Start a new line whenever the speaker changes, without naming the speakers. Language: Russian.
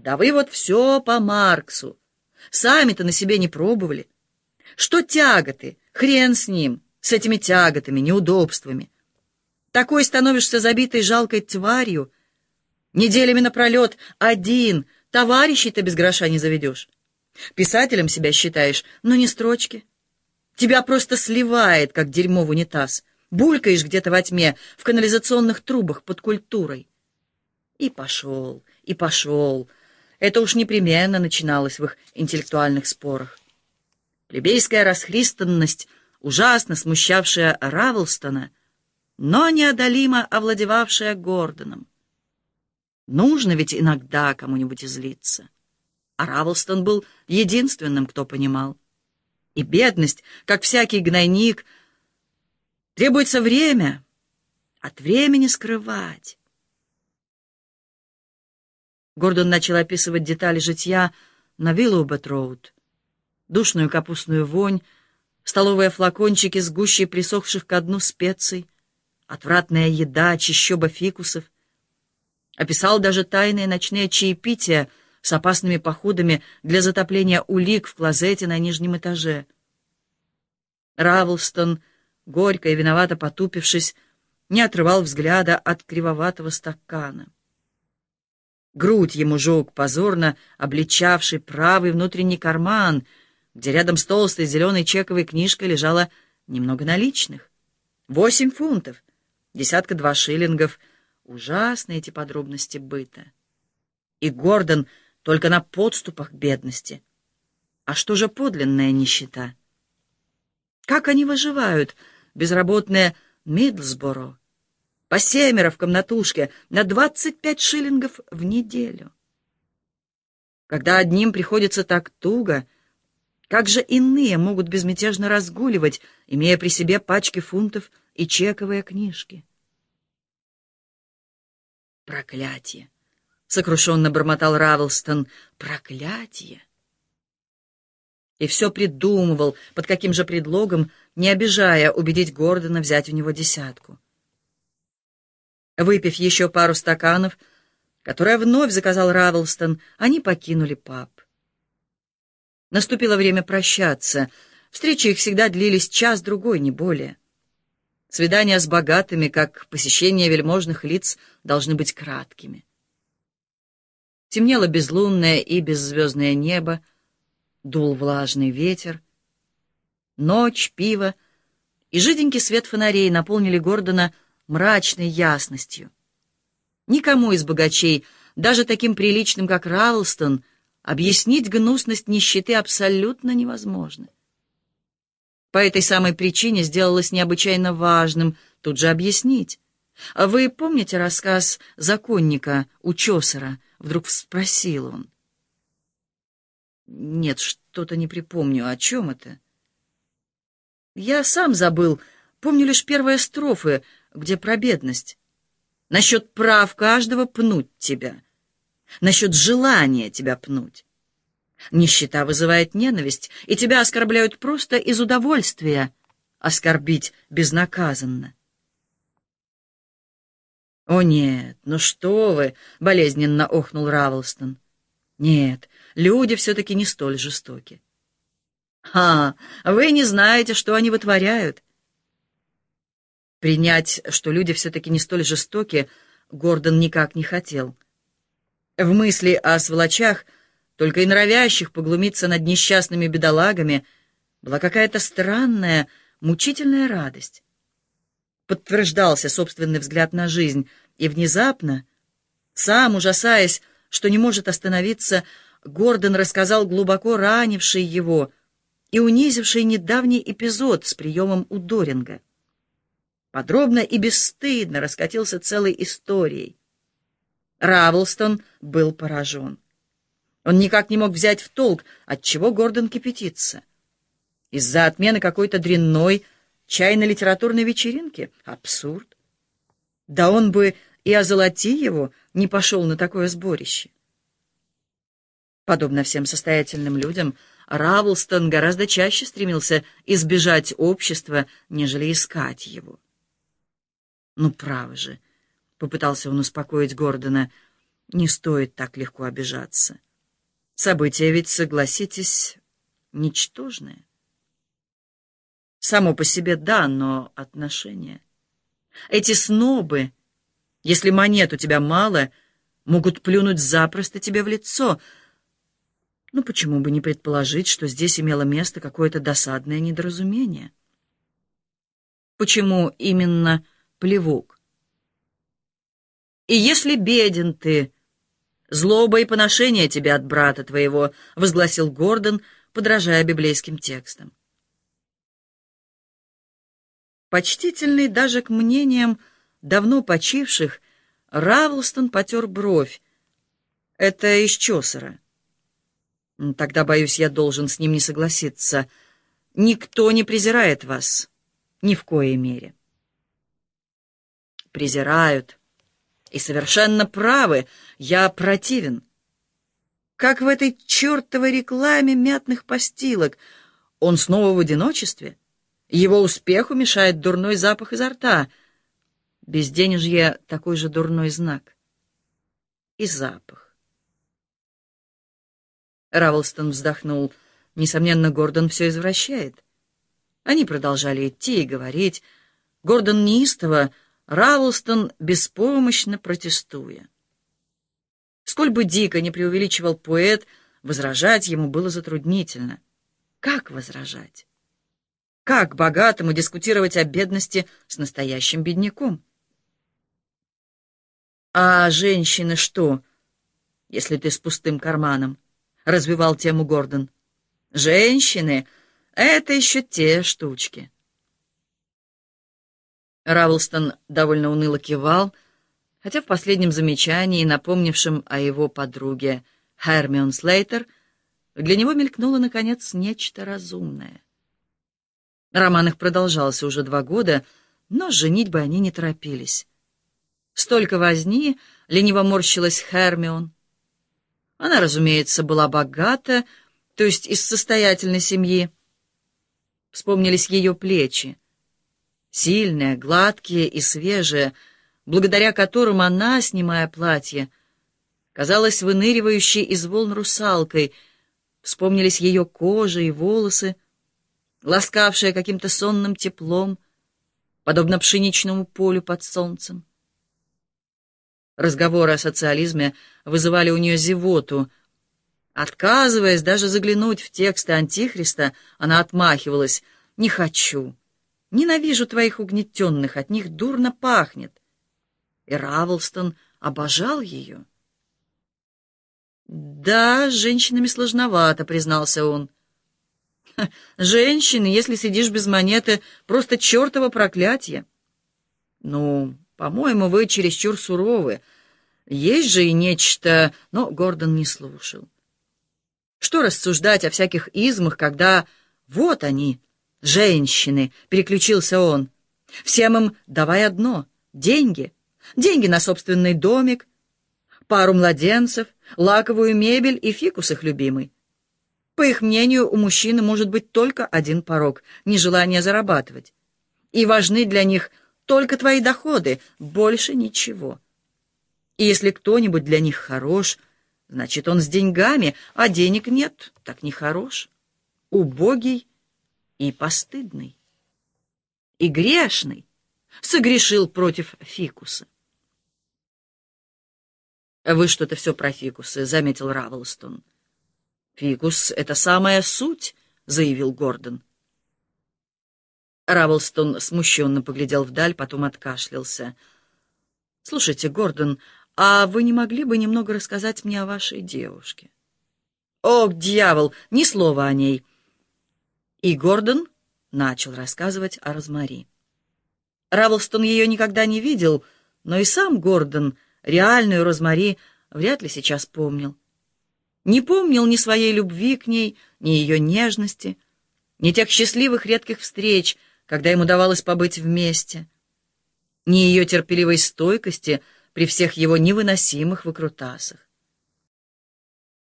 Да вы вот все по Марксу. Сами-то на себе не пробовали. Что тяготы? Хрен с ним, с этими тяготами, неудобствами. Такой становишься забитой жалкой тварью. Неделями напролет один, товарищей-то без гроша не заведешь. Писателем себя считаешь, но не строчки. Тебя просто сливает, как дерьмо в унитаз. Булькаешь где-то во тьме, в канализационных трубах под культурой. И пошел, и пошел. Это уж непременно начиналось в их интеллектуальных спорах. Плебейская расхристанность, ужасно смущавшая Равлстона, но неодолимо овладевавшая Гордоном. Нужно ведь иногда кому-нибудь излиться. А Равлстон был единственным, кто понимал. И бедность, как всякий гнойник, требуется время, от времени скрывать. Гордон начал описывать детали житья на Виллоубет-роуд. Душную капустную вонь, столовые флакончики с гущей присохших ко дну специй, отвратная еда, чищоба фикусов. Описал даже тайные ночные чаепития — с опасными походами для затопления улик в клозете на нижнем этаже. Равлстон, горько и виновато потупившись, не отрывал взгляда от кривоватого стакана. Грудь ему жег позорно, обличавший правый внутренний карман, где рядом с толстой зеленой чековой книжкой лежало немного наличных. Восемь фунтов, десятка-два шиллингов. Ужасные эти подробности быта. И Гордон только на подступах бедности. А что же подлинная нищета? Как они выживают, безработные Мидлсборо? По семеро в комнатушке на двадцать пять шиллингов в неделю. Когда одним приходится так туго, как же иные могут безмятежно разгуливать, имея при себе пачки фунтов и чековые книжки? Проклятие! — сокрушенно бормотал Равлстон. «Проклятие!» И все придумывал, под каким же предлогом, не обижая, убедить Гордона взять у него десятку. Выпив еще пару стаканов, которые вновь заказал Равлстон, они покинули паб. Наступило время прощаться. Встречи их всегда длились час-другой, не более. Свидания с богатыми, как посещение вельможных лиц, должны быть краткими. Темнело безлунное и беззвездное небо, дул влажный ветер. Ночь, пиво и жиденький свет фонарей наполнили Гордона мрачной ясностью. Никому из богачей, даже таким приличным, как Равлстон, объяснить гнусность нищеты абсолютно невозможно. По этой самой причине сделалось необычайно важным тут же объяснить. Вы помните рассказ законника у Чосера — Вдруг спросил он. «Нет, что-то не припомню. О чем это?» «Я сам забыл. Помню лишь первые строфы, где про бедность. Насчет прав каждого пнуть тебя. Насчет желания тебя пнуть. Нищета вызывает ненависть, и тебя оскорбляют просто из удовольствия оскорбить безнаказанно. «О, нет, ну что вы!» — болезненно охнул Равлстон. «Нет, люди все-таки не столь жестоки». «Ха! Вы не знаете, что они вытворяют!» Принять, что люди все-таки не столь жестоки, Гордон никак не хотел. В мысли о сволочах, только и норовящих поглумиться над несчастными бедолагами, была какая-то странная, мучительная радость подтверждался собственный взгляд на жизнь, и внезапно, сам ужасаясь, что не может остановиться, Гордон рассказал глубоко ранивший его и унизивший недавний эпизод с приемом у Доринга. Подробно и бесстыдно раскатился целой историей. Равлстон был поражен. Он никак не мог взять в толк, отчего Гордон кипятится. Из-за отмены какой-то дрянной, чайно-литературной вечеринки? Абсурд. Да он бы и озолоти его не пошел на такое сборище. Подобно всем состоятельным людям, Равлстон гораздо чаще стремился избежать общества, нежели искать его. «Ну, право же», — попытался он успокоить Гордона, — Не стоит так легко обижаться. События ведь, согласитесь, ничтожные. Само по себе да, но отношения. Эти снобы, если монет у тебя мало, могут плюнуть запросто тебе в лицо. Ну почему бы не предположить, что здесь имело место какое-то досадное недоразумение? Почему именно плевок? И если беден ты, злоба и поношение тебя от брата твоего, — возгласил Гордон, подражая библейским текстам. Почтительный даже к мнениям давно почивших, Равлстон потер бровь. Это из Чосера. Тогда, боюсь, я должен с ним не согласиться. Никто не презирает вас. Ни в коей мере. Презирают. И совершенно правы, я противен. Как в этой чертовой рекламе мятных постилок. Он снова в одиночестве? Его успеху мешает дурной запах изо рта. Безденежье — такой же дурной знак. И запах. Равлстон вздохнул. Несомненно, Гордон все извращает. Они продолжали идти и говорить. Гордон неистово, Равлстон беспомощно протестуя. Сколь бы дико не преувеличивал поэт, возражать ему было затруднительно. Как возражать? Как богатому дискутировать о бедности с настоящим бедняком? «А женщины что, если ты с пустым карманом?» — развивал тему Гордон. «Женщины — это еще те штучки». Равлстон довольно уныло кивал, хотя в последнем замечании, напомнившем о его подруге Хермион Слейтер, для него мелькнуло, наконец, нечто разумное. Роман их продолжался уже два года, но женить бы они не торопились. Столько возни, лениво морщилась Хермион. Она, разумеется, была богата, то есть из состоятельной семьи. Вспомнились ее плечи, сильные, гладкие и свежие, благодаря которым она, снимая платье, казалась выныривающей из волн русалкой. Вспомнились ее кожа и волосы, ласкавшая каким-то сонным теплом, подобно пшеничному полю под солнцем. Разговоры о социализме вызывали у нее зевоту. Отказываясь даже заглянуть в тексты Антихриста, она отмахивалась. «Не хочу. Ненавижу твоих угнетенных, от них дурно пахнет». И Равлстон обожал ее. «Да, с женщинами сложновато», — признался он. Женщины, если сидишь без монеты, просто чертово проклятие. Ну, по-моему, вы чересчур суровы. Есть же и нечто... Но Гордон не слушал. Что рассуждать о всяких измах, когда... Вот они, женщины, переключился он. Всем им давай одно — деньги. Деньги на собственный домик, пару младенцев, лаковую мебель и фикус их любимый. По их мнению, у мужчины может быть только один порог — нежелание зарабатывать. И важны для них только твои доходы, больше ничего. И если кто-нибудь для них хорош, значит, он с деньгами, а денег нет, так не хорош. Убогий и постыдный. И грешный согрешил против фикуса. «Вы что-то все про фикусы», — заметил Равлстон. «Фикус — это самая суть», — заявил Гордон. Равлстон смущенно поглядел вдаль, потом откашлялся. «Слушайте, Гордон, а вы не могли бы немного рассказать мне о вашей девушке?» «Ох, дьявол, ни слова о ней!» И Гордон начал рассказывать о Розмари. Равлстон ее никогда не видел, но и сам Гордон реальную Розмари вряд ли сейчас помнил не помнил ни своей любви к ней, ни ее нежности, ни тех счастливых редких встреч, когда им удавалось побыть вместе, ни ее терпеливой стойкости при всех его невыносимых выкрутасах.